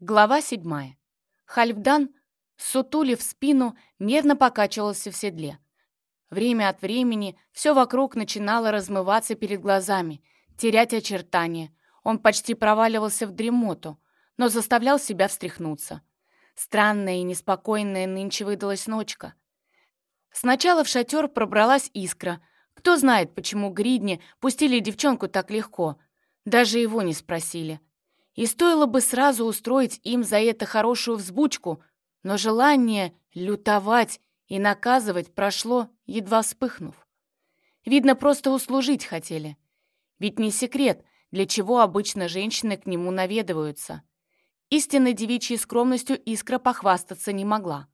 Глава седьмая. Хальфдан, сутулив спину, мерно покачивался в седле. Время от времени все вокруг начинало размываться перед глазами, терять очертания. Он почти проваливался в дремоту, но заставлял себя встряхнуться. Странная и неспокойная нынче выдалась ночка. Сначала в шатер пробралась искра. Кто знает, почему Гридни пустили девчонку так легко. Даже его не спросили. И стоило бы сразу устроить им за это хорошую взбучку, но желание лютовать и наказывать прошло, едва вспыхнув. Видно, просто услужить хотели. Ведь не секрет, для чего обычно женщины к нему наведываются. Истинной девичьей скромностью Искра похвастаться не могла.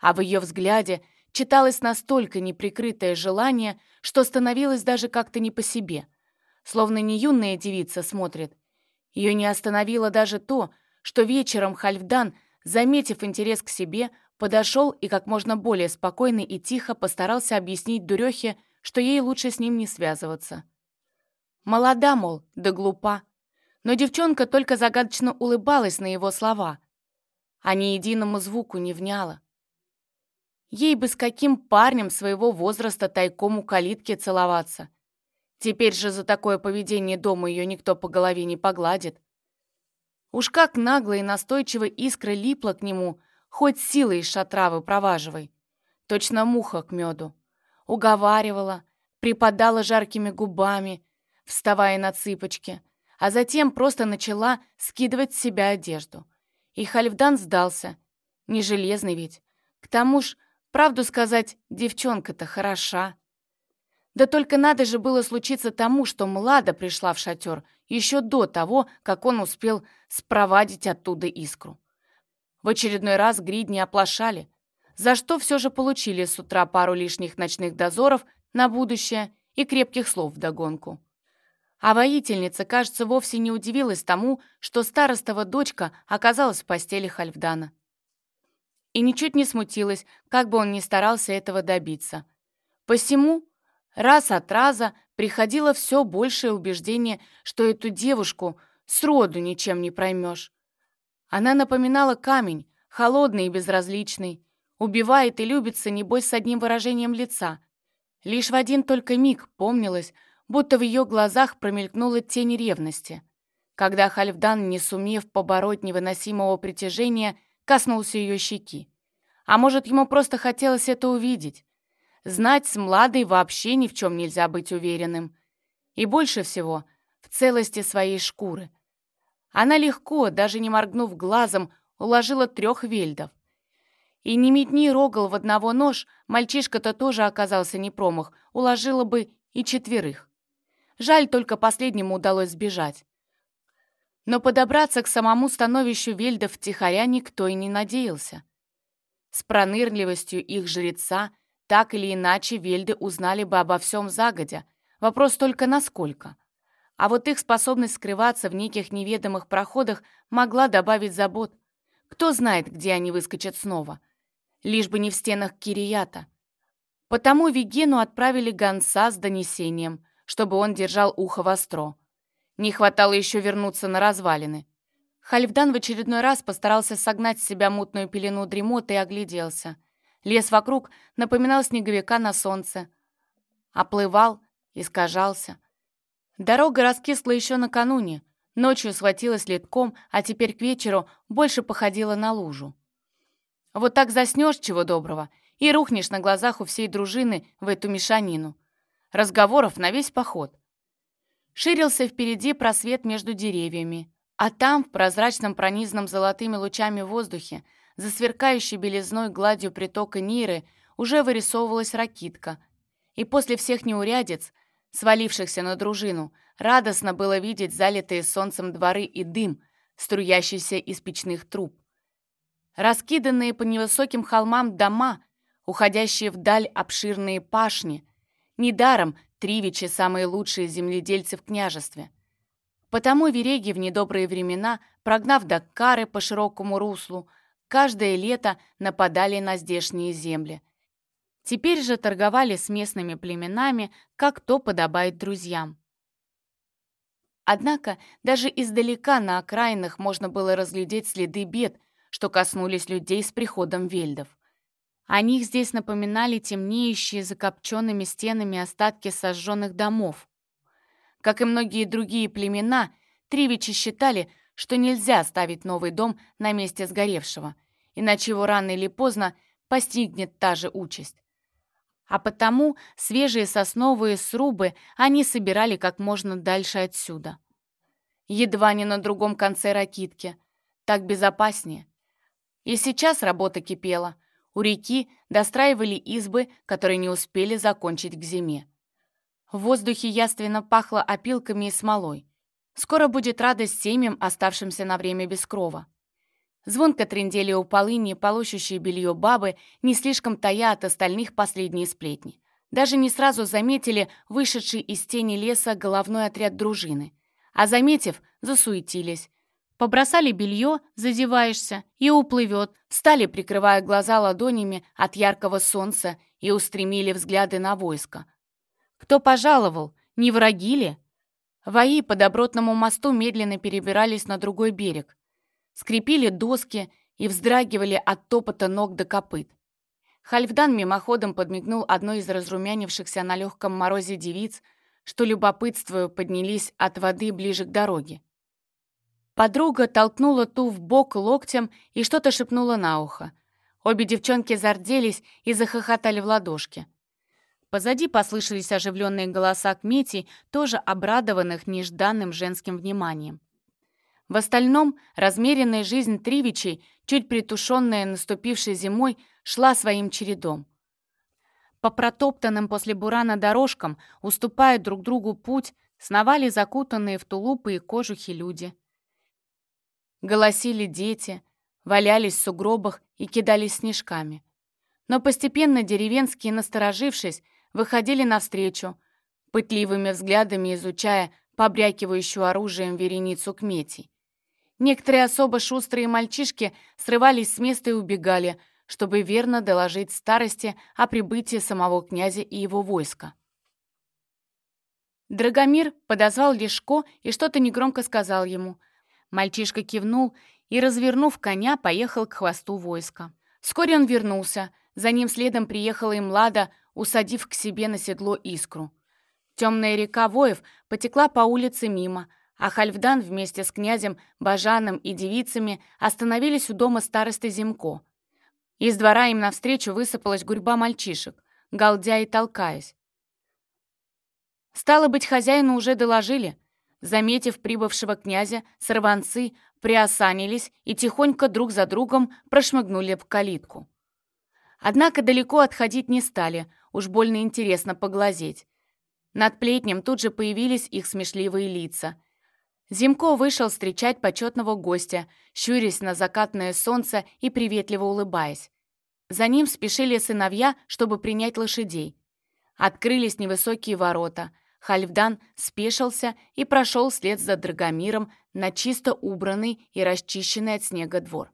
А в ее взгляде читалось настолько неприкрытое желание, что становилось даже как-то не по себе. Словно не юная девица смотрит, ее не остановило даже то, что вечером Хальфдан, заметив интерес к себе, подошел и как можно более спокойно и тихо постарался объяснить Дурехе, что ей лучше с ним не связываться. Молода, мол, да глупа. Но девчонка только загадочно улыбалась на его слова, а ни единому звуку не вняла. Ей бы с каким парнем своего возраста тайком у калитки целоваться. Теперь же за такое поведение дома ее никто по голове не погладит. Уж как нагло и настойчиво искра липла к нему, хоть силой из шатра выпроваживай. Точно муха к меду. Уговаривала, припадала жаркими губами, вставая на цыпочки, а затем просто начала скидывать с себя одежду. И Хальфдан сдался. Не железный ведь. К тому ж, правду сказать, девчонка-то хороша. Да только надо же было случиться тому, что Млада пришла в шатер еще до того, как он успел спровадить оттуда искру. В очередной раз гридни оплошали, за что все же получили с утра пару лишних ночных дозоров на будущее и крепких слов вдогонку. А воительница, кажется, вовсе не удивилась тому, что старостова дочка оказалась в постели Хальфдана. И ничуть не смутилась, как бы он ни старался этого добиться. Посему Раз от раза приходило все большее убеждение, что эту девушку сроду ничем не проймешь. Она напоминала камень, холодный и безразличный, убивает и любится, небось, с одним выражением лица. Лишь в один только миг помнилось, будто в ее глазах промелькнула тень ревности, когда Хальфдан, не сумев побороть невыносимого притяжения, коснулся ее щеки. А может, ему просто хотелось это увидеть. Знать с Младой вообще ни в чем нельзя быть уверенным. И больше всего в целости своей шкуры. Она легко, даже не моргнув глазом, уложила трех вельдов. И не метни рогал в одного нож, мальчишка-то тоже оказался не промах, уложила бы и четверых. Жаль, только последнему удалось сбежать. Но подобраться к самому становищу вельдов втихаря никто и не надеялся. С пронырливостью их жреца — так или иначе, вельды узнали бы обо всем загодя. Вопрос только насколько. А вот их способность скрываться в неких неведомых проходах могла добавить забот. Кто знает, где они выскочат снова. Лишь бы не в стенах Кирията. Потому Вигену отправили гонца с донесением, чтобы он держал ухо востро. Не хватало еще вернуться на развалины. Хальфдан в очередной раз постарался согнать с себя мутную пелену дремоты и огляделся. Лес вокруг напоминал снеговика на солнце. Оплывал, искажался. Дорога раскисла еще накануне. Ночью схватилась литком, а теперь к вечеру больше походила на лужу. Вот так заснешь чего доброго и рухнешь на глазах у всей дружины в эту мешанину. Разговоров на весь поход. Ширился впереди просвет между деревьями, а там, в прозрачном пронизанном золотыми лучами воздухе, за сверкающей белизной гладью притока Ниры уже вырисовывалась ракитка. И после всех неурядиц, свалившихся на дружину, радостно было видеть залитые солнцем дворы и дым, струящийся из печных труб. Раскиданные по невысоким холмам дома, уходящие вдаль обширные пашни. Недаром Тривичи самые лучшие земледельцы в княжестве. Потому вереги в недобрые времена, прогнав Даккары по широкому руслу, каждое лето нападали на здешние земли. Теперь же торговали с местными племенами, как то подобает друзьям. Однако даже издалека на окраинах можно было разглядеть следы бед, что коснулись людей с приходом вельдов. О них здесь напоминали темнеющие закопченными стенами остатки сожженных домов. Как и многие другие племена, тривичи считали, что нельзя ставить новый дом на месте сгоревшего, иначе его рано или поздно постигнет та же участь. А потому свежие сосновые срубы они собирали как можно дальше отсюда. Едва не на другом конце ракитки. Так безопаснее. И сейчас работа кипела. У реки достраивали избы, которые не успели закончить к зиме. В воздухе яственно пахло опилками и смолой. Скоро будет радость семьям, оставшимся на время без крова. Звонко трендели у полыни полощущие белье бабы, не слишком тая от остальных последние сплетни. Даже не сразу заметили вышедший из тени леса головной отряд дружины. А заметив, засуетились. Побросали белье, зазеваешься, и уплывет. Встали, прикрывая глаза ладонями от яркого солнца, и устремили взгляды на войско. Кто пожаловал? Не враги ли? Вои по добротному мосту медленно перебирались на другой берег скрипели доски и вздрагивали от топота ног до копыт. Хальфдан мимоходом подмигнул одной из разрумянившихся на легком морозе девиц, что, любопытствуя, поднялись от воды ближе к дороге. Подруга толкнула ту в бок локтем и что-то шепнула на ухо. Обе девчонки зарделись и захохотали в ладошки. Позади послышались оживленные голоса Кмети, тоже обрадованных нежданным женским вниманием. В остальном размеренная жизнь Тривичей, чуть притушенная наступившей зимой, шла своим чередом. По протоптанным после бурана дорожкам, уступая друг другу путь, сновали закутанные в тулупы и кожухи люди. Голосили дети, валялись в сугробах и кидались снежками. Но постепенно деревенские, насторожившись, выходили навстречу, пытливыми взглядами изучая побрякивающую оружием вереницу кметей. Некоторые особо шустрые мальчишки срывались с места и убегали, чтобы верно доложить старости о прибытии самого князя и его войска. Драгомир подозвал Лешко и что-то негромко сказал ему. Мальчишка кивнул и, развернув коня, поехал к хвосту войска. Вскоре он вернулся. За ним следом приехала и Млада, усадив к себе на седло искру. Темная река воев потекла по улице мимо, а Хальфдан вместе с князем, Бажаном и девицами остановились у дома старосты Зимко. Из двора им навстречу высыпалась гурьба мальчишек, галдя и толкаясь. Стало быть, хозяину уже доложили. Заметив прибывшего князя, сорванцы приосанились и тихонько друг за другом прошмыгнули в калитку. Однако далеко отходить не стали, уж больно интересно поглазеть. Над плетнем тут же появились их смешливые лица — Зимко вышел встречать почетного гостя, щурясь на закатное солнце и приветливо улыбаясь. За ним спешили сыновья, чтобы принять лошадей. Открылись невысокие ворота. Хальфдан спешился и прошел вслед за Драгомиром на чисто убранный и расчищенный от снега двор.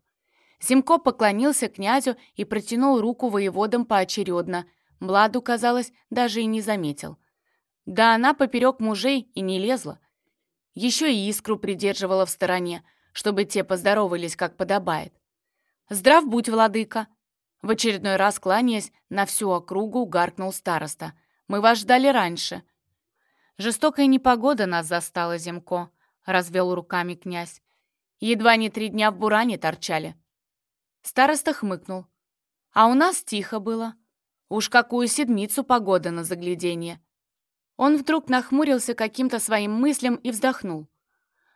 Зимко поклонился князю и протянул руку воеводам поочередно. Младу, казалось, даже и не заметил. Да она поперек мужей и не лезла. Еще и искру придерживала в стороне, чтобы те поздоровались, как подобает. «Здрав будь, владыка!» В очередной раз, кланяясь, на всю округу гаркнул староста. «Мы вас ждали раньше». «Жестокая непогода нас застала, Земко», — развел руками князь. «Едва не три дня в буране торчали». Староста хмыкнул. «А у нас тихо было. Уж какую седмицу погода на загляденье. Он вдруг нахмурился каким-то своим мыслям и вздохнул.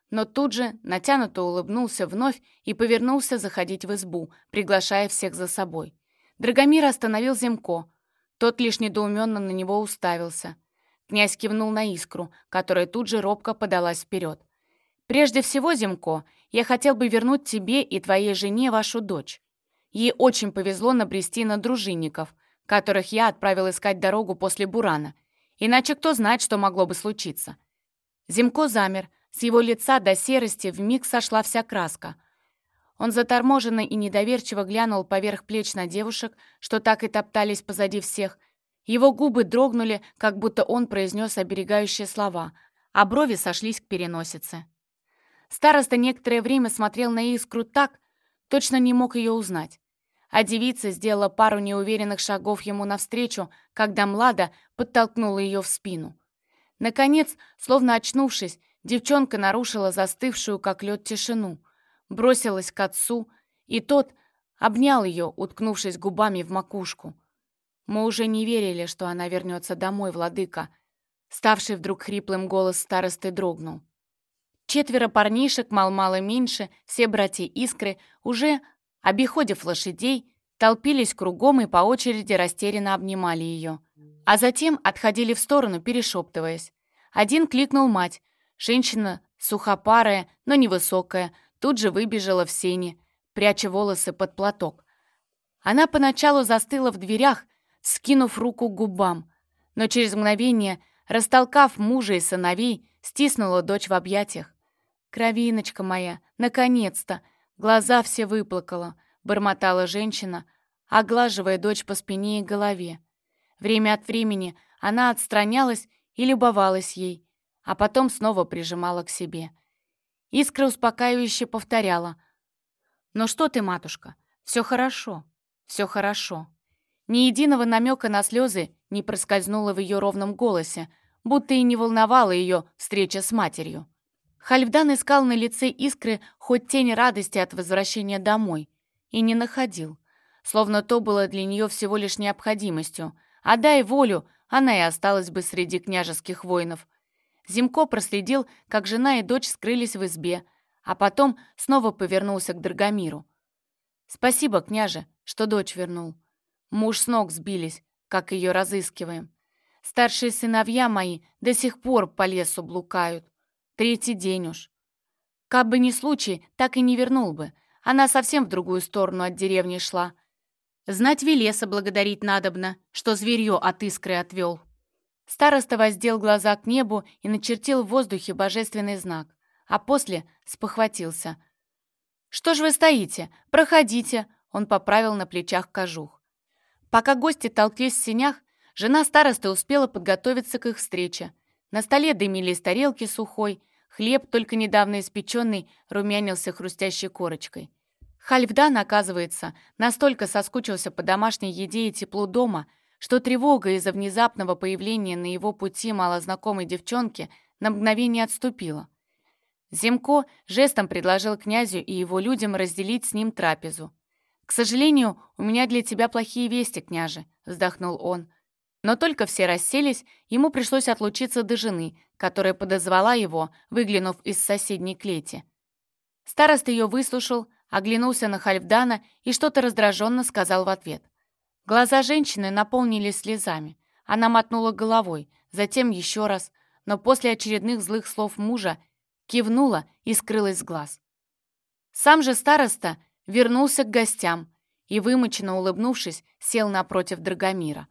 Но тут же натянуто улыбнулся вновь и повернулся заходить в избу, приглашая всех за собой. Драгомир остановил Земко. Тот лишь недоуменно на него уставился. Князь кивнул на искру, которая тут же робко подалась вперед. «Прежде всего, Земко, я хотел бы вернуть тебе и твоей жене вашу дочь. Ей очень повезло набрести на дружинников, которых я отправил искать дорогу после Бурана — Иначе кто знает, что могло бы случиться. Зимко замер, с его лица до серости вмиг сошла вся краска. Он заторможенно и недоверчиво глянул поверх плеч на девушек, что так и топтались позади всех. Его губы дрогнули, как будто он произнес оберегающие слова, а брови сошлись к переносице. Староста некоторое время смотрел на искру так, точно не мог ее узнать. А девица сделала пару неуверенных шагов ему навстречу, когда Млада подтолкнула ее в спину. Наконец, словно очнувшись, девчонка нарушила застывшую, как лед, тишину, бросилась к отцу, и тот обнял ее, уткнувшись губами в макушку. Мы уже не верили, что она вернется домой, владыка. Ставший вдруг хриплым голос старосты дрогнул. Четверо парнишек, мал-мало меньше, все братья Искры, уже, обиходив лошадей, толпились кругом и по очереди растерянно обнимали ее. А затем отходили в сторону, перешептываясь. Один кликнул мать. Женщина, сухопарая, но невысокая, тут же выбежала в сени, пряча волосы под платок. Она поначалу застыла в дверях, скинув руку к губам, но через мгновение, растолкав мужа и сыновей, стиснула дочь в объятиях. «Кровиночка моя, наконец-то!» Глаза все выплакала, бормотала женщина, оглаживая дочь по спине и голове. Время от времени она отстранялась и любовалась ей, а потом снова прижимала к себе. Искра успокаивающе повторяла. «Ну что ты, матушка, все хорошо, все хорошо». Ни единого намека на слезы не проскользнуло в ее ровном голосе, будто и не волновала ее встреча с матерью. Хальфдан искал на лице искры хоть тень радости от возвращения домой и не находил, словно то было для нее всего лишь необходимостью, а дай волю, она и осталась бы среди княжеских воинов. Зимко проследил, как жена и дочь скрылись в избе, а потом снова повернулся к Драгомиру. «Спасибо, княже, что дочь вернул. Муж с ног сбились, как ее разыскиваем. Старшие сыновья мои до сих пор по лесу блукают. Третий день уж. Как бы ни случай, так и не вернул бы. Она совсем в другую сторону от деревни шла. Знать Велеса благодарить надобно, что зверье от искры отвел. Староста воздел глаза к небу и начертил в воздухе божественный знак, а после спохватился. «Что ж вы стоите? Проходите!» Он поправил на плечах кожух. Пока гости толклись в сенях, жена старосты успела подготовиться к их встрече. На столе дымились тарелки сухой, хлеб, только недавно испеченный, румянился хрустящей корочкой. Хальфдан, оказывается, настолько соскучился по домашней еде и теплу дома, что тревога из-за внезапного появления на его пути малознакомой девчонки на мгновение отступила. Земко жестом предложил князю и его людям разделить с ним трапезу. «К сожалению, у меня для тебя плохие вести, княже», — вздохнул он. Но только все расселись, ему пришлось отлучиться до жены, которая подозвала его, выглянув из соседней клети. Староста ее выслушал, оглянулся на Хальфдана и что-то раздраженно сказал в ответ. Глаза женщины наполнились слезами. Она мотнула головой, затем еще раз, но после очередных злых слов мужа кивнула и скрылась с глаз. Сам же староста вернулся к гостям и, вымоченно улыбнувшись, сел напротив Драгомира.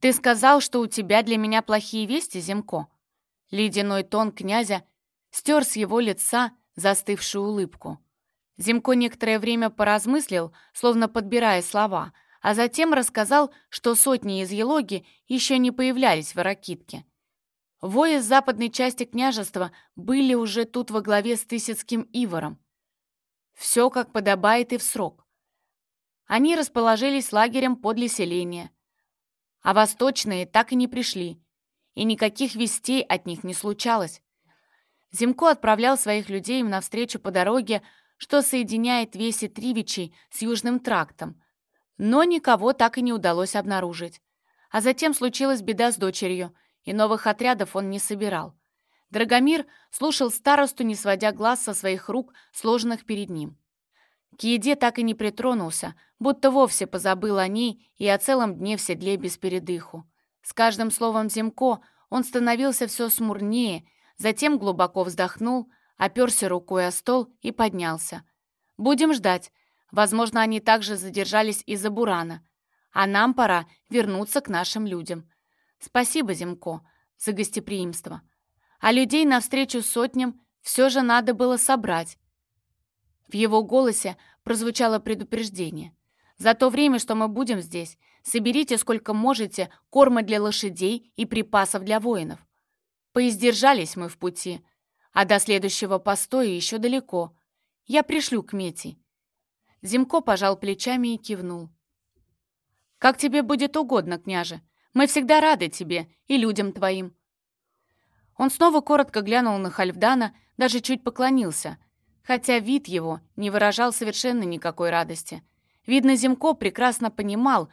«Ты сказал, что у тебя для меня плохие вести, Земко?» Ледяной тон князя стер с его лица застывшую улыбку. Земко некоторое время поразмыслил, словно подбирая слова, а затем рассказал, что сотни из Елоги еще не появлялись в Аракитке. Вои из западной части княжества были уже тут во главе с Тысяцким Ивором. Все как подобает и в срок. Они расположились лагерем подле селения, а восточные так и не пришли, и никаких вестей от них не случалось. Зимко отправлял своих людей им навстречу по дороге, что соединяет Веси Тривичей с Южным трактом, но никого так и не удалось обнаружить. А затем случилась беда с дочерью, и новых отрядов он не собирал. Драгомир слушал старосту, не сводя глаз со своих рук, сложенных перед ним. К еде так и не притронулся, будто вовсе позабыл о ней и о целом дне в седле без передыху. С каждым словом Земко он становился все смурнее, затем глубоко вздохнул, оперся рукой о стол и поднялся. «Будем ждать. Возможно, они также задержались из-за Бурана. А нам пора вернуться к нашим людям. Спасибо, Земко, за гостеприимство. А людей навстречу сотням все же надо было собрать. В его голосе прозвучало предупреждение. «За то время, что мы будем здесь, соберите сколько можете корма для лошадей и припасов для воинов. Поиздержались мы в пути, а до следующего постоя еще далеко. Я пришлю к Мете». Зимко пожал плечами и кивнул. «Как тебе будет угодно, княже. Мы всегда рады тебе и людям твоим». Он снова коротко глянул на Хальфдана, даже чуть поклонился, хотя вид его не выражал совершенно никакой радости. Видно, Зимко прекрасно понимал,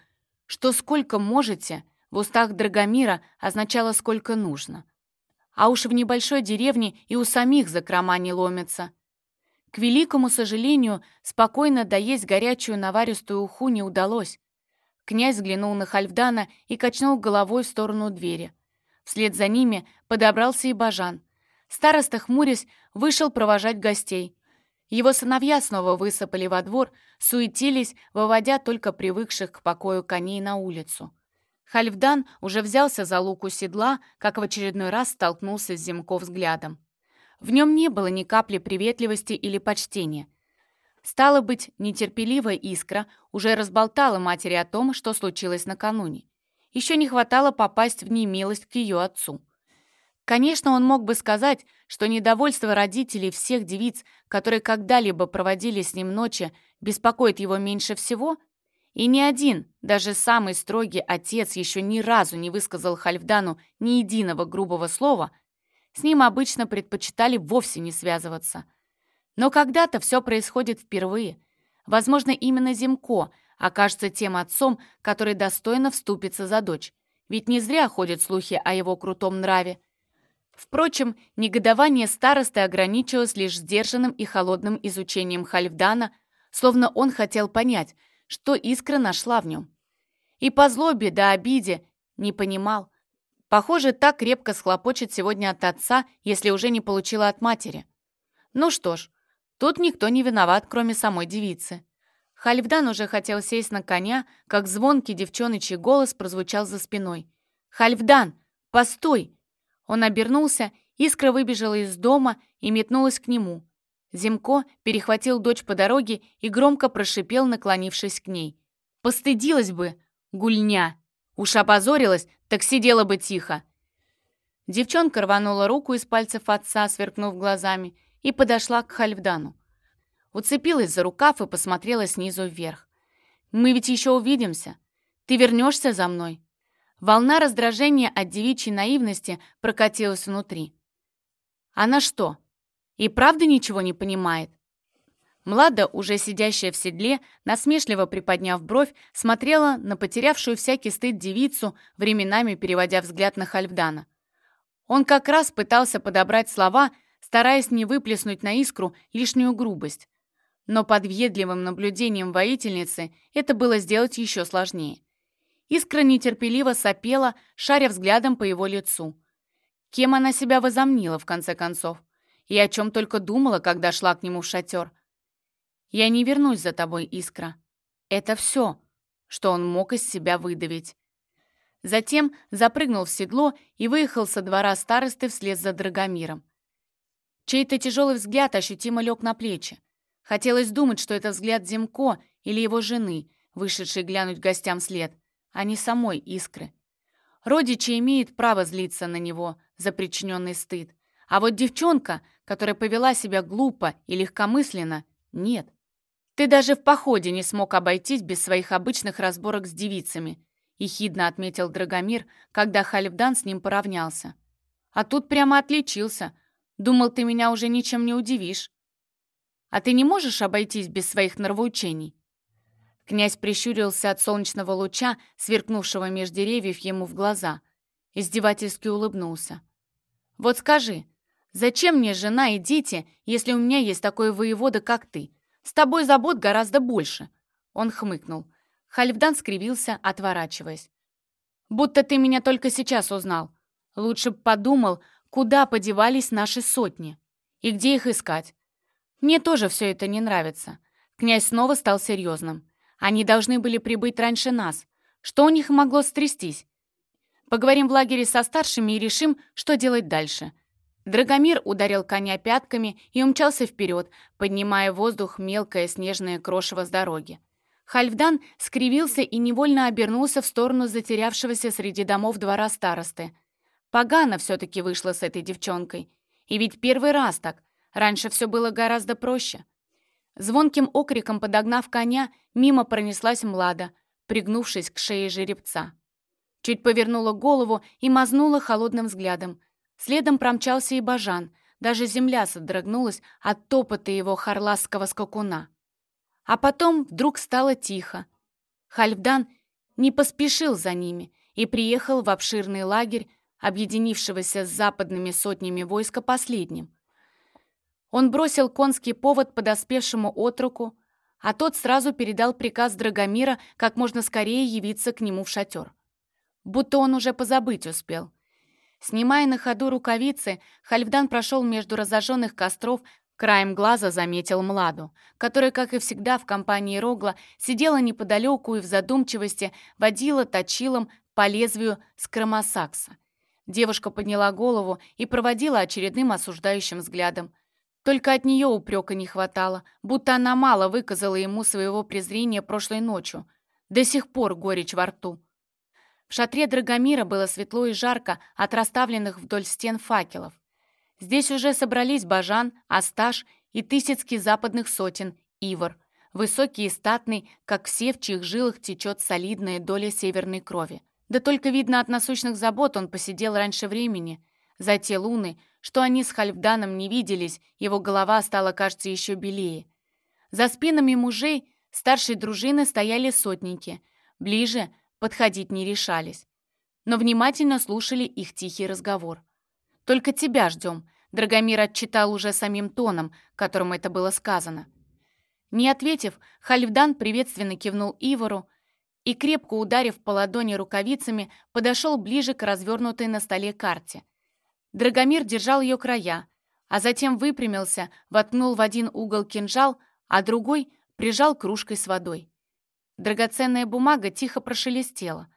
что «сколько можете» в устах Драгомира означало «сколько нужно». А уж в небольшой деревне и у самих закрома не ломятся. К великому сожалению, спокойно доесть горячую наваристую уху не удалось. Князь взглянул на Хальфдана и качнул головой в сторону двери. Вслед за ними подобрался и Бажан. Староста, хмурясь, вышел провожать гостей. Его сыновья снова высыпали во двор, суетились, выводя только привыкших к покою коней на улицу. Хальфдан уже взялся за луку седла, как в очередной раз столкнулся с Зимко взглядом. В нем не было ни капли приветливости или почтения. Стало быть, нетерпеливая искра уже разболтала матери о том, что случилось накануне. Еще не хватало попасть в немилость к ее отцу. Конечно, он мог бы сказать, что недовольство родителей всех девиц, которые когда-либо проводили с ним ночи, беспокоит его меньше всего, и ни один, даже самый строгий отец еще ни разу не высказал Хальфдану ни единого грубого слова, с ним обычно предпочитали вовсе не связываться. Но когда-то все происходит впервые. Возможно, именно Зимко окажется тем отцом, который достойно вступится за дочь. Ведь не зря ходят слухи о его крутом нраве. Впрочем, негодование старосты ограничилось лишь сдержанным и холодным изучением Хальфдана, словно он хотел понять, что искра нашла в нем. И по злобе да обиде не понимал. Похоже, так крепко схлопочет сегодня от отца, если уже не получила от матери. Ну что ж, тут никто не виноват, кроме самой девицы. Хальфдан уже хотел сесть на коня, как звонкий девчоночий голос прозвучал за спиной. «Хальфдан, постой!» Он обернулся, искра выбежала из дома и метнулась к нему. Зимко перехватил дочь по дороге и громко прошипел, наклонившись к ней. «Постыдилась бы, гульня! Уж опозорилась, так сидела бы тихо!» Девчонка рванула руку из пальцев отца, сверкнув глазами, и подошла к Хальфдану. Уцепилась за рукав и посмотрела снизу вверх. «Мы ведь еще увидимся. Ты вернешься за мной?» Волна раздражения от девичьей наивности прокатилась внутри. Она что, и правда ничего не понимает? Млада, уже сидящая в седле, насмешливо приподняв бровь, смотрела на потерявшую всякий стыд девицу, временами переводя взгляд на Хальфдана. Он как раз пытался подобрать слова, стараясь не выплеснуть на искру лишнюю грубость. Но под въедливым наблюдением воительницы это было сделать еще сложнее. Искра нетерпеливо сопела, шаря взглядом по его лицу. Кем она себя возомнила, в конце концов? И о чем только думала, когда шла к нему в шатер? «Я не вернусь за тобой, Искра». Это все, что он мог из себя выдавить. Затем запрыгнул в седло и выехал со двора старосты вслед за Драгомиром. Чей-то тяжелый взгляд ощутимо лег на плечи. Хотелось думать, что это взгляд Земко или его жены, вышедшей глянуть гостям след а не самой искры. Родичи имеют право злиться на него за причиненный стыд, а вот девчонка, которая повела себя глупо и легкомысленно, нет. Ты даже в походе не смог обойтись без своих обычных разборок с девицами, ехидно отметил Драгомир, когда Хальфдан с ним поравнялся. А тут прямо отличился. Думал, ты меня уже ничем не удивишь. А ты не можешь обойтись без своих нравоучений? Князь прищурился от солнечного луча, сверкнувшего меж деревьев ему в глаза. Издевательски улыбнулся. «Вот скажи, зачем мне жена и дети, если у меня есть такой воевода, как ты? С тобой забот гораздо больше». Он хмыкнул. Хальфдан скривился, отворачиваясь. «Будто ты меня только сейчас узнал. Лучше б подумал, куда подевались наши сотни и где их искать. Мне тоже все это не нравится». Князь снова стал серьезным. Они должны были прибыть раньше нас. Что у них могло стрястись? Поговорим в лагере со старшими и решим, что делать дальше». Драгомир ударил коня пятками и умчался вперед, поднимая в воздух мелкое снежное крошево с дороги. Хальфдан скривился и невольно обернулся в сторону затерявшегося среди домов двора старосты. Погано все-таки вышло с этой девчонкой. И ведь первый раз так. Раньше все было гораздо проще. Звонким окриком подогнав коня, мимо пронеслась Млада, пригнувшись к шее жеребца. Чуть повернула голову и мазнула холодным взглядом. Следом промчался и Бажан. Даже земля содрогнулась от топота его харласского скакуна. А потом вдруг стало тихо. Хальфдан не поспешил за ними и приехал в обширный лагерь, объединившегося с западными сотнями войска последним. Он бросил конский повод подоспевшему отруку, а тот сразу передал приказ Драгомира как можно скорее явиться к нему в шатер. Будто он уже позабыть успел. Снимая на ходу рукавицы, Хальфдан прошел между разожженных костров, краем глаза заметил Младу, которая, как и всегда в компании Рогла, сидела неподалеку и в задумчивости водила точилом по лезвию скромосакса. Девушка подняла голову и проводила очередным осуждающим взглядом. Только от нее упрека не хватало, будто она мало выказала ему своего презрения прошлой ночью. До сих пор горечь во рту. В шатре Драгомира было светло и жарко от расставленных вдоль стен факелов. Здесь уже собрались Бажан, Асташ и Тысяцкий западных сотен, Ивар, высокий и статный, как все, в чьих жилах течет солидная доля северной крови. Да только видно от насущных забот он посидел раньше времени. За те луны, что они с Хальфданом не виделись, его голова стала, кажется, еще белее. За спинами мужей старшей дружины стояли сотники. Ближе подходить не решались. Но внимательно слушали их тихий разговор. «Только тебя ждем», — Драгомир отчитал уже самим тоном, которым это было сказано. Не ответив, Хальфдан приветственно кивнул Ивору и, крепко ударив по ладони рукавицами, подошел ближе к развернутой на столе карте. Драгомир держал ее края, а затем выпрямился, воткнул в один угол кинжал, а другой прижал кружкой с водой. Драгоценная бумага тихо прошелестела.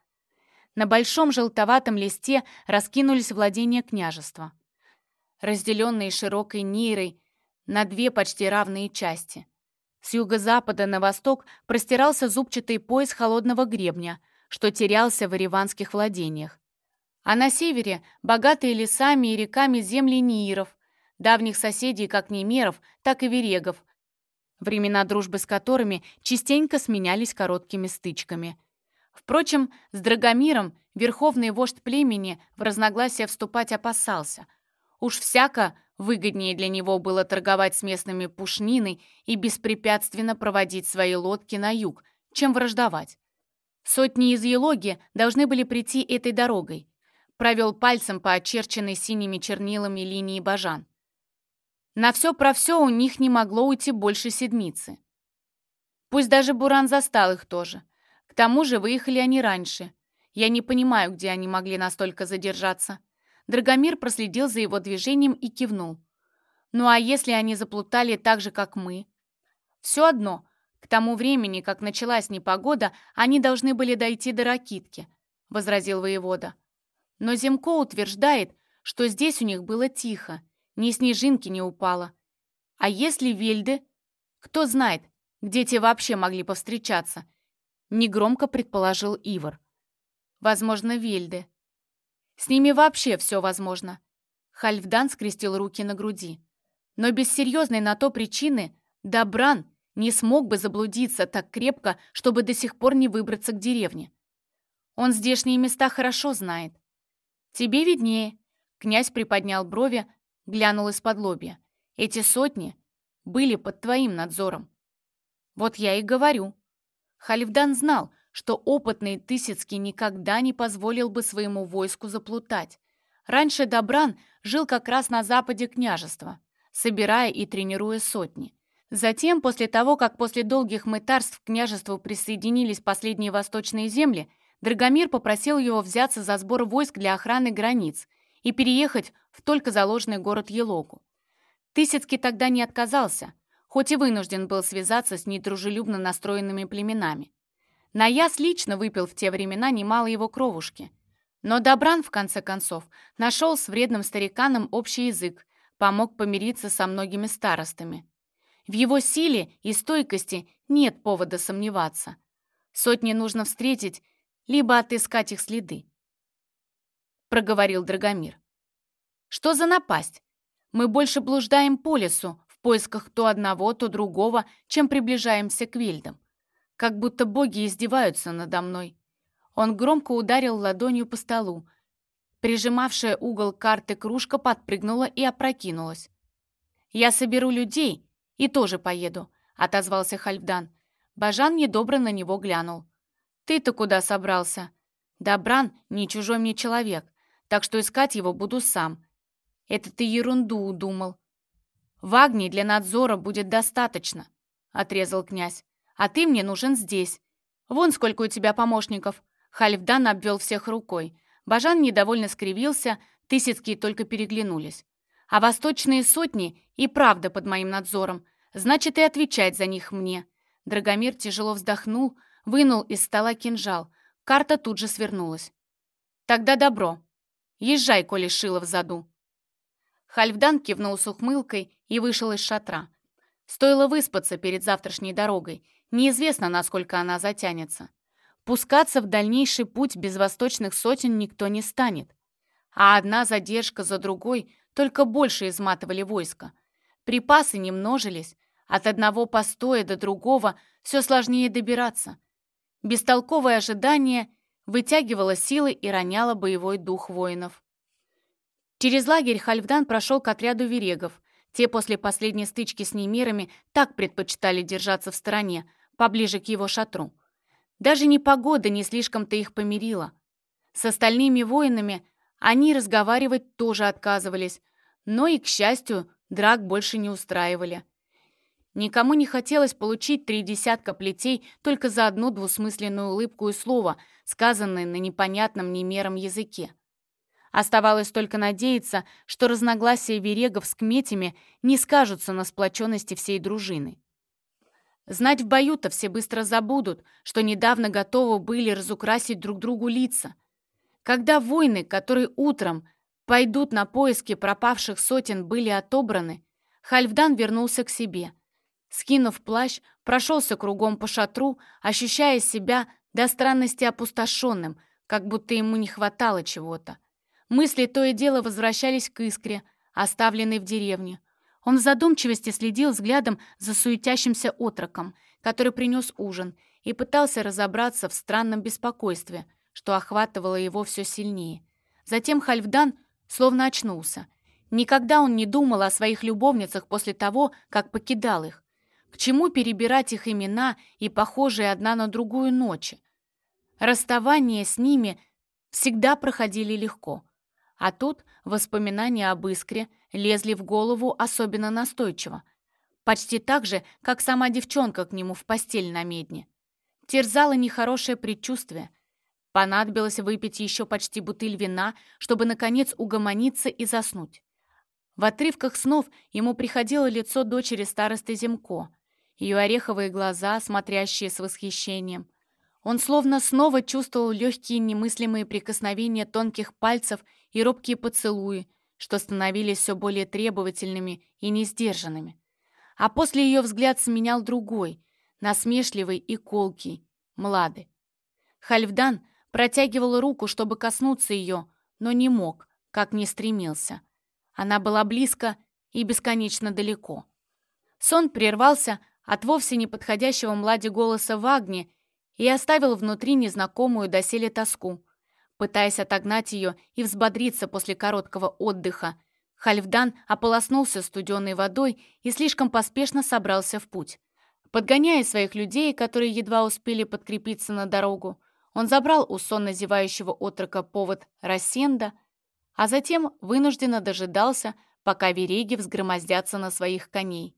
На большом желтоватом листе раскинулись владения княжества, разделенные широкой нейрой на две почти равные части. С юго-запада на восток простирался зубчатый пояс холодного гребня, что терялся в ириванских владениях. А на севере богатые лесами и реками земли Нииров, давних соседей как немеров, так и верегов, времена дружбы с которыми частенько сменялись короткими стычками. Впрочем, с Драгомиром верховный вождь племени в разногласия вступать опасался. Уж всяко выгоднее для него было торговать с местными пушниной и беспрепятственно проводить свои лодки на юг, чем враждовать. Сотни из Елоги должны были прийти этой дорогой, провел пальцем по очерченной синими чернилами линии бажан. На все про все у них не могло уйти больше седмицы. Пусть даже Буран застал их тоже. К тому же выехали они раньше. Я не понимаю, где они могли настолько задержаться. Драгомир проследил за его движением и кивнул. Ну а если они заплутали так же, как мы? Все одно, к тому времени, как началась непогода, они должны были дойти до Ракитки, возразил воевода. Но Земко утверждает, что здесь у них было тихо, ни снежинки не упало. А если Вильды? Кто знает, где те вообще могли повстречаться? Негромко предположил Ивар. Возможно, Вильды. С ними вообще все возможно. Хальфдан скрестил руки на груди. Но без серьезной на то причины Добран не смог бы заблудиться так крепко, чтобы до сих пор не выбраться к деревне. Он здешние места хорошо знает. «Тебе виднее», — князь приподнял брови, глянул из-под лобья. «Эти сотни были под твоим надзором». «Вот я и говорю». Халифдан знал, что опытный Тысяцкий никогда не позволил бы своему войску заплутать. Раньше Добран жил как раз на западе княжества, собирая и тренируя сотни. Затем, после того, как после долгих мытарств к княжеству присоединились последние восточные земли, Драгомир попросил его взяться за сбор войск для охраны границ и переехать в только заложенный город Елоку. Тысяцкий тогда не отказался, хоть и вынужден был связаться с недружелюбно настроенными племенами. Наяс лично выпил в те времена немало его кровушки. Но Добран, в конце концов, нашел с вредным стариканом общий язык, помог помириться со многими старостами. В его силе и стойкости нет повода сомневаться. Сотни нужно встретить либо отыскать их следы. проговорил Драгомир. «Что за напасть? Мы больше блуждаем по лесу, в поисках то одного, то другого, чем приближаемся к Вильдам. Как будто боги издеваются надо мной». Он громко ударил ладонью по столу. Прижимавшая угол карты кружка подпрыгнула и опрокинулась. «Я соберу людей и тоже поеду», — отозвался Хальфдан. Бажан недобро на него глянул. «Ты-то куда собрался?» «Добран не чужой мне человек, так что искать его буду сам». «Это ты ерунду удумал». «Вагни для надзора будет достаточно», — отрезал князь. «А ты мне нужен здесь. Вон сколько у тебя помощников». Хальфдан обвел всех рукой. Бажан недовольно скривился, Тысяцкие только переглянулись. «А восточные сотни и правда под моим надзором. Значит, и отвечать за них мне». Драгомир тяжело вздохнул, вынул из стола кинжал. Карта тут же свернулась. «Тогда добро. Езжай, коли шило в заду». Хальфдан кивнул с ухмылкой и вышел из шатра. Стоило выспаться перед завтрашней дорогой. Неизвестно, насколько она затянется. Пускаться в дальнейший путь без восточных сотен никто не станет. А одна задержка за другой только больше изматывали войско. Припасы не множились, от одного постоя до другого все сложнее добираться. Бестолковое ожидание вытягивало силы и роняло боевой дух воинов. Через лагерь Хальфдан прошел к отряду верегов. Те после последней стычки с немирами так предпочитали держаться в стороне, поближе к его шатру. Даже непогода не слишком-то их помирила. С остальными воинами они разговаривать тоже отказывались, но и, к счастью, драк больше не устраивали. Никому не хотелось получить три десятка плетей только за одну двусмысленную улыбку и слово, сказанное на непонятном немером языке. Оставалось только надеяться, что разногласия верегов с кметями не скажутся на сплоченности всей дружины. Знать в бою-то все быстро забудут, что недавно готовы были разукрасить друг другу лица. Когда войны, которые утром пойдут на поиски пропавших сотен, были отобраны, Хальфдан вернулся к себе — Скинув плащ, прошелся кругом по шатру, ощущая себя до странности опустошенным, как будто ему не хватало чего-то. Мысли то и дело возвращались к искре, оставленной в деревне. Он в задумчивости следил взглядом за суетящимся отроком, который принес ужин, и пытался разобраться в странном беспокойстве, что охватывало его все сильнее. Затем Хальфдан словно очнулся. Никогда он не думал о своих любовницах после того, как покидал их. К чему перебирать их имена и похожие одна на другую ночи? Расставания с ними всегда проходили легко. А тут воспоминания об искре лезли в голову особенно настойчиво. Почти так же, как сама девчонка к нему в постель на медне. Терзало нехорошее предчувствие. Понадобилось выпить еще почти бутыль вина, чтобы, наконец, угомониться и заснуть. В отрывках снов ему приходило лицо дочери старосты Земко — ее ореховые глаза, смотрящие с восхищением. Он словно снова чувствовал легкие немыслимые прикосновения тонких пальцев и робкие поцелуи, что становились все более требовательными и несдержанными. А после ее взгляд сменял другой, насмешливый и колкий, Млады. Хальфдан протягивал руку, чтобы коснуться ее, но не мог, как не стремился. Она была близко и бесконечно далеко. Сон прервался, от вовсе неподходящего млади голоса Вагни и оставил внутри незнакомую доселе тоску. Пытаясь отогнать ее и взбодриться после короткого отдыха, Хальфдан ополоснулся студеной водой и слишком поспешно собрался в путь. Подгоняя своих людей, которые едва успели подкрепиться на дорогу, он забрал у сонно зевающего отрока повод Рассенда, а затем вынужденно дожидался, пока вереги взгромоздятся на своих коней.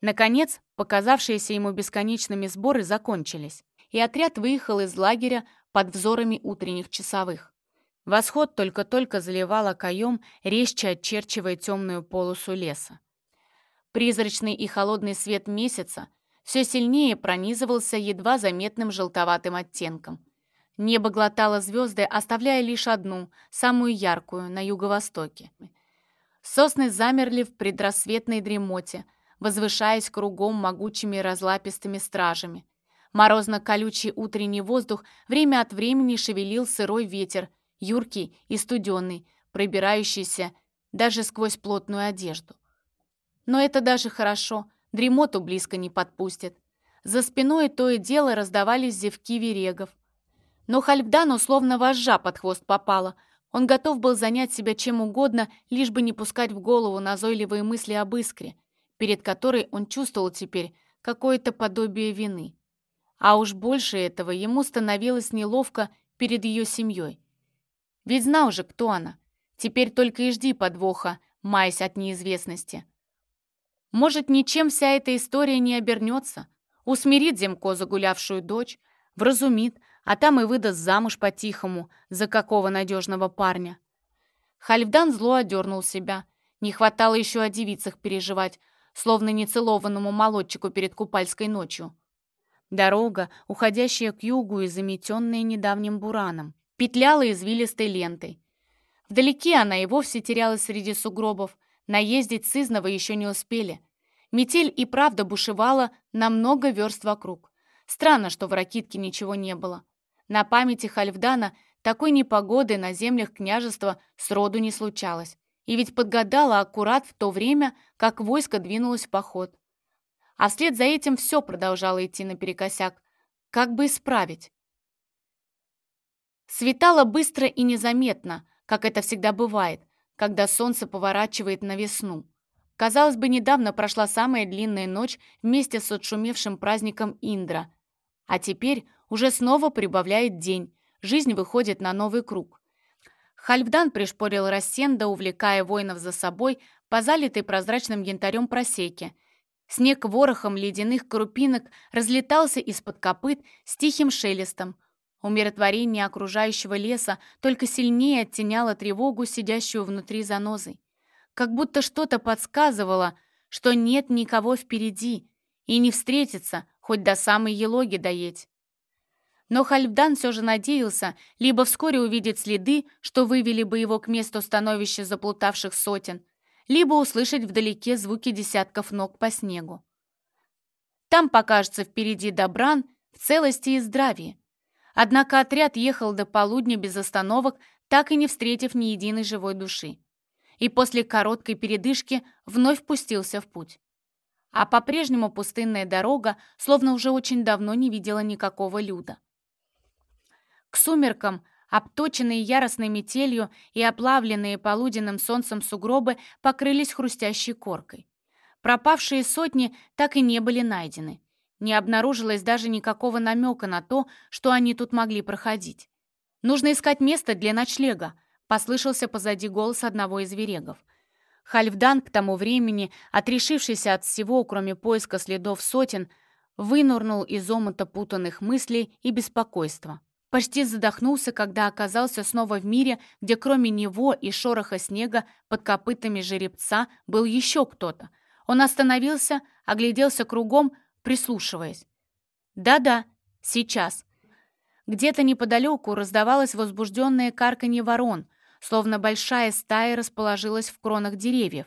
Наконец, показавшиеся ему бесконечными сборы закончились, и отряд выехал из лагеря под взорами утренних часовых. Восход только-только заливал окоем, резче очерчивая темную полосу леса. Призрачный и холодный свет месяца все сильнее пронизывался едва заметным желтоватым оттенком. Небо глотало звезды, оставляя лишь одну, самую яркую, на юго-востоке. Сосны замерли в предрассветной дремоте — возвышаясь кругом могучими разлапистыми стражами. Морозно-колючий утренний воздух время от времени шевелил сырой ветер юркий и студенный, пробирающийся даже сквозь плотную одежду. Но это даже хорошо, дремоту близко не подпустит. За спиной то и дело раздавались зевки верегов. Но Хальфдан условно вожжа под хвост попала. Он готов был занять себя чем угодно, лишь бы не пускать в голову назойливые мысли об искре, перед которой он чувствовал теперь какое-то подобие вины. А уж больше этого ему становилось неловко перед ее семьей. Ведь знал же, кто она. Теперь только и жди подвоха, маясь от неизвестности. Может, ничем вся эта история не обернется. Усмирит Земко загулявшую дочь, вразумит, а там и выдаст замуж по-тихому за какого надежного парня. Хальфдан зло одернул себя. Не хватало еще о девицах переживать, словно нецелованному молодчику перед купальской ночью. Дорога, уходящая к югу и заметенная недавним бураном, петляла извилистой лентой. Вдалеке она и вовсе терялась среди сугробов, наездить сызнова еще не успели. Метель и правда бушевала на много верст вокруг. Странно, что в Ракитке ничего не было. На памяти Хальфдана такой непогоды на землях княжества сроду не случалось. И ведь подгадала аккурат в то время, как войско двинулось в поход. А вслед за этим все продолжало идти наперекосяк. Как бы исправить? Светало быстро и незаметно, как это всегда бывает, когда солнце поворачивает на весну. Казалось бы, недавно прошла самая длинная ночь вместе с отшумевшим праздником Индра. А теперь уже снова прибавляет день, жизнь выходит на новый круг. Хальфдан пришпорил Рассенда, увлекая воинов за собой по залитой прозрачным янтарем просеке – Снег ворохом ледяных крупинок разлетался из-под копыт с тихим шелестом. Умиротворение окружающего леса только сильнее оттеняло тревогу, сидящую внутри занозы. Как будто что-то подсказывало, что нет никого впереди и не встретится, хоть до самой Елоги доедь. Но Хальфдан все же надеялся либо вскоре увидеть следы, что вывели бы его к месту становища заплутавших сотен, либо услышать вдалеке звуки десятков ног по снегу. Там покажется впереди Добран в целости и здравии. Однако отряд ехал до полудня без остановок, так и не встретив ни единой живой души. И после короткой передышки вновь пустился в путь. А по-прежнему пустынная дорога словно уже очень давно не видела никакого люда. К сумеркам Обточенные яростной метелью и оплавленные полуденным солнцем сугробы покрылись хрустящей коркой. Пропавшие сотни так и не были найдены. Не обнаружилось даже никакого намека на то, что они тут могли проходить. «Нужно искать место для ночлега», — послышался позади голос одного из верегов. Хальфдан, к тому времени, отрешившийся от всего, кроме поиска следов сотен, вынурнул из омута путанных мыслей и беспокойства. Почти задохнулся, когда оказался снова в мире, где кроме него и шороха снега под копытами жеребца был еще кто-то. Он остановился, огляделся кругом, прислушиваясь. «Да-да, сейчас». Где-то неподалеку раздавалось возбужденное карканье ворон, словно большая стая расположилась в кронах деревьев.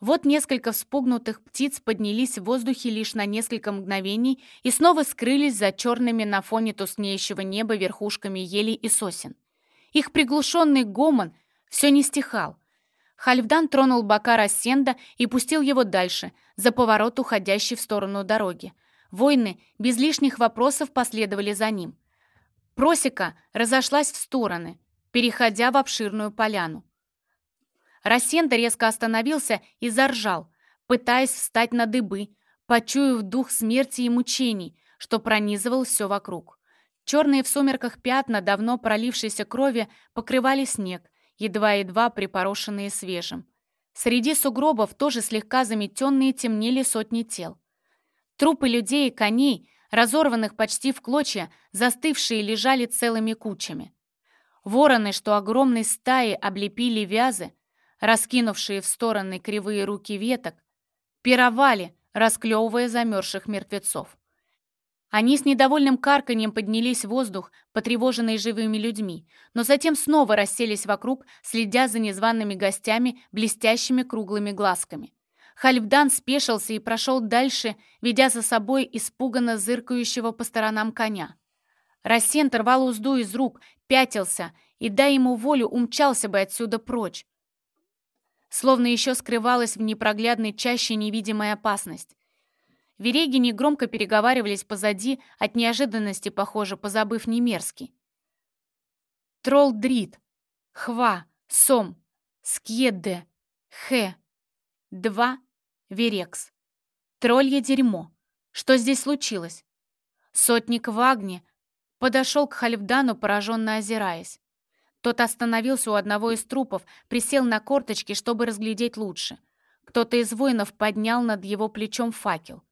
Вот несколько вспугнутых птиц поднялись в воздухе лишь на несколько мгновений и снова скрылись за черными на фоне тускнеющего неба верхушками елей и сосен. Их приглушенный гомон все не стихал. Хальфдан тронул бока Рассенда и пустил его дальше, за поворот, уходящий в сторону дороги. Воины без лишних вопросов последовали за ним. Просека разошлась в стороны, переходя в обширную поляну. Рассенда резко остановился и заржал, пытаясь встать на дыбы, почуяв дух смерти и мучений, что пронизывал все вокруг. Черные в сумерках пятна давно пролившейся крови покрывали снег, едва-едва припорошенные свежим. Среди сугробов тоже слегка заметенные темнели сотни тел. Трупы людей и коней, разорванных почти в клочья, застывшие лежали целыми кучами. Вороны, что огромной стаи облепили вязы, раскинувшие в стороны кривые руки веток, пировали, расклевывая замерзших мертвецов. Они с недовольным карканьем поднялись в воздух, потревоженные живыми людьми, но затем снова расселись вокруг, следя за незваными гостями блестящими круглыми глазками. Хальфдан спешился и прошел дальше, ведя за собой испуганно зыркающего по сторонам коня. Рассент рвал узду из рук, пятился и, дай ему волю, умчался бы отсюда прочь. Словно еще скрывалась в непроглядной чаще невидимая опасность. Вереги негромко переговаривались позади, от неожиданности, похоже, позабыв немерзкий. Тролл Дрит, Хва, Сом, Скьедде, Хе, Два, Верекс. Троллье дерьмо. Что здесь случилось? Сотник Вагни подошел к Хальфдану, пораженно озираясь. Тот остановился у одного из трупов, присел на корточки, чтобы разглядеть лучше. Кто-то из воинов поднял над его плечом факел.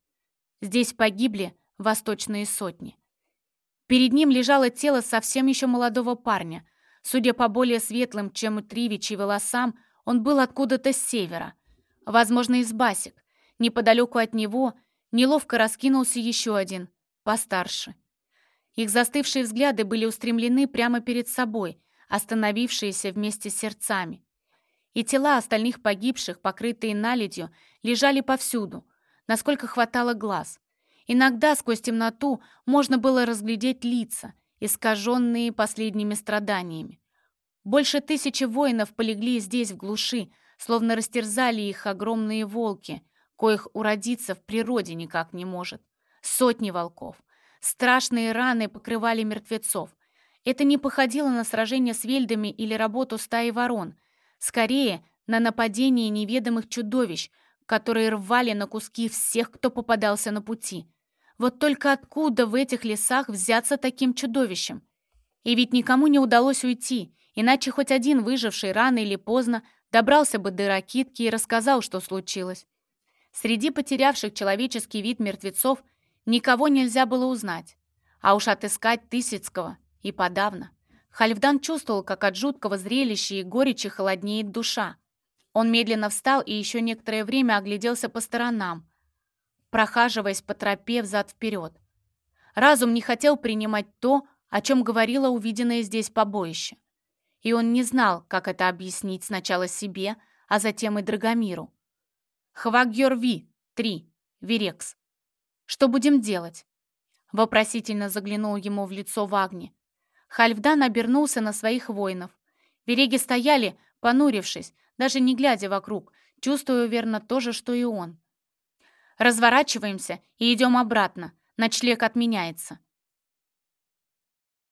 Здесь погибли восточные сотни. Перед ним лежало тело совсем еще молодого парня. Судя по более светлым, чем у Тривичи волосам, он был откуда-то с севера. Возможно, из Басик. Неподалеку от него неловко раскинулся еще один, постарше. Их застывшие взгляды были устремлены прямо перед собой, остановившиеся вместе с сердцами. И тела остальных погибших, покрытые наледью, лежали повсюду, насколько хватало глаз. Иногда сквозь темноту можно было разглядеть лица, искаженные последними страданиями. Больше тысячи воинов полегли здесь, в глуши, словно растерзали их огромные волки, коих уродиться в природе никак не может. Сотни волков. Страшные раны покрывали мертвецов. Это не походило на сражение с вельдами или работу стаи ворон. Скорее, на нападение неведомых чудовищ, которые рвали на куски всех, кто попадался на пути. Вот только откуда в этих лесах взяться таким чудовищем? И ведь никому не удалось уйти, иначе хоть один выживший рано или поздно добрался бы до ракитки и рассказал, что случилось. Среди потерявших человеческий вид мертвецов никого нельзя было узнать, а уж отыскать Тысяцкого и подавно. Хальфдан чувствовал, как от жуткого зрелища и горечи холоднеет душа. Он медленно встал и еще некоторое время огляделся по сторонам, прохаживаясь по тропе взад-вперед. Разум не хотел принимать то, о чем говорило увиденное здесь побоище. И он не знал, как это объяснить сначала себе, а затем и Драгомиру. «Хвагьорви, три, Верекс. Что будем делать?» Вопросительно заглянул ему в лицо Вагни. Хальфдан обернулся на своих воинов. Береги стояли, понурившись, даже не глядя вокруг, чувствуя верно то же, что и он. «Разворачиваемся и идем обратно. Ночлег отменяется».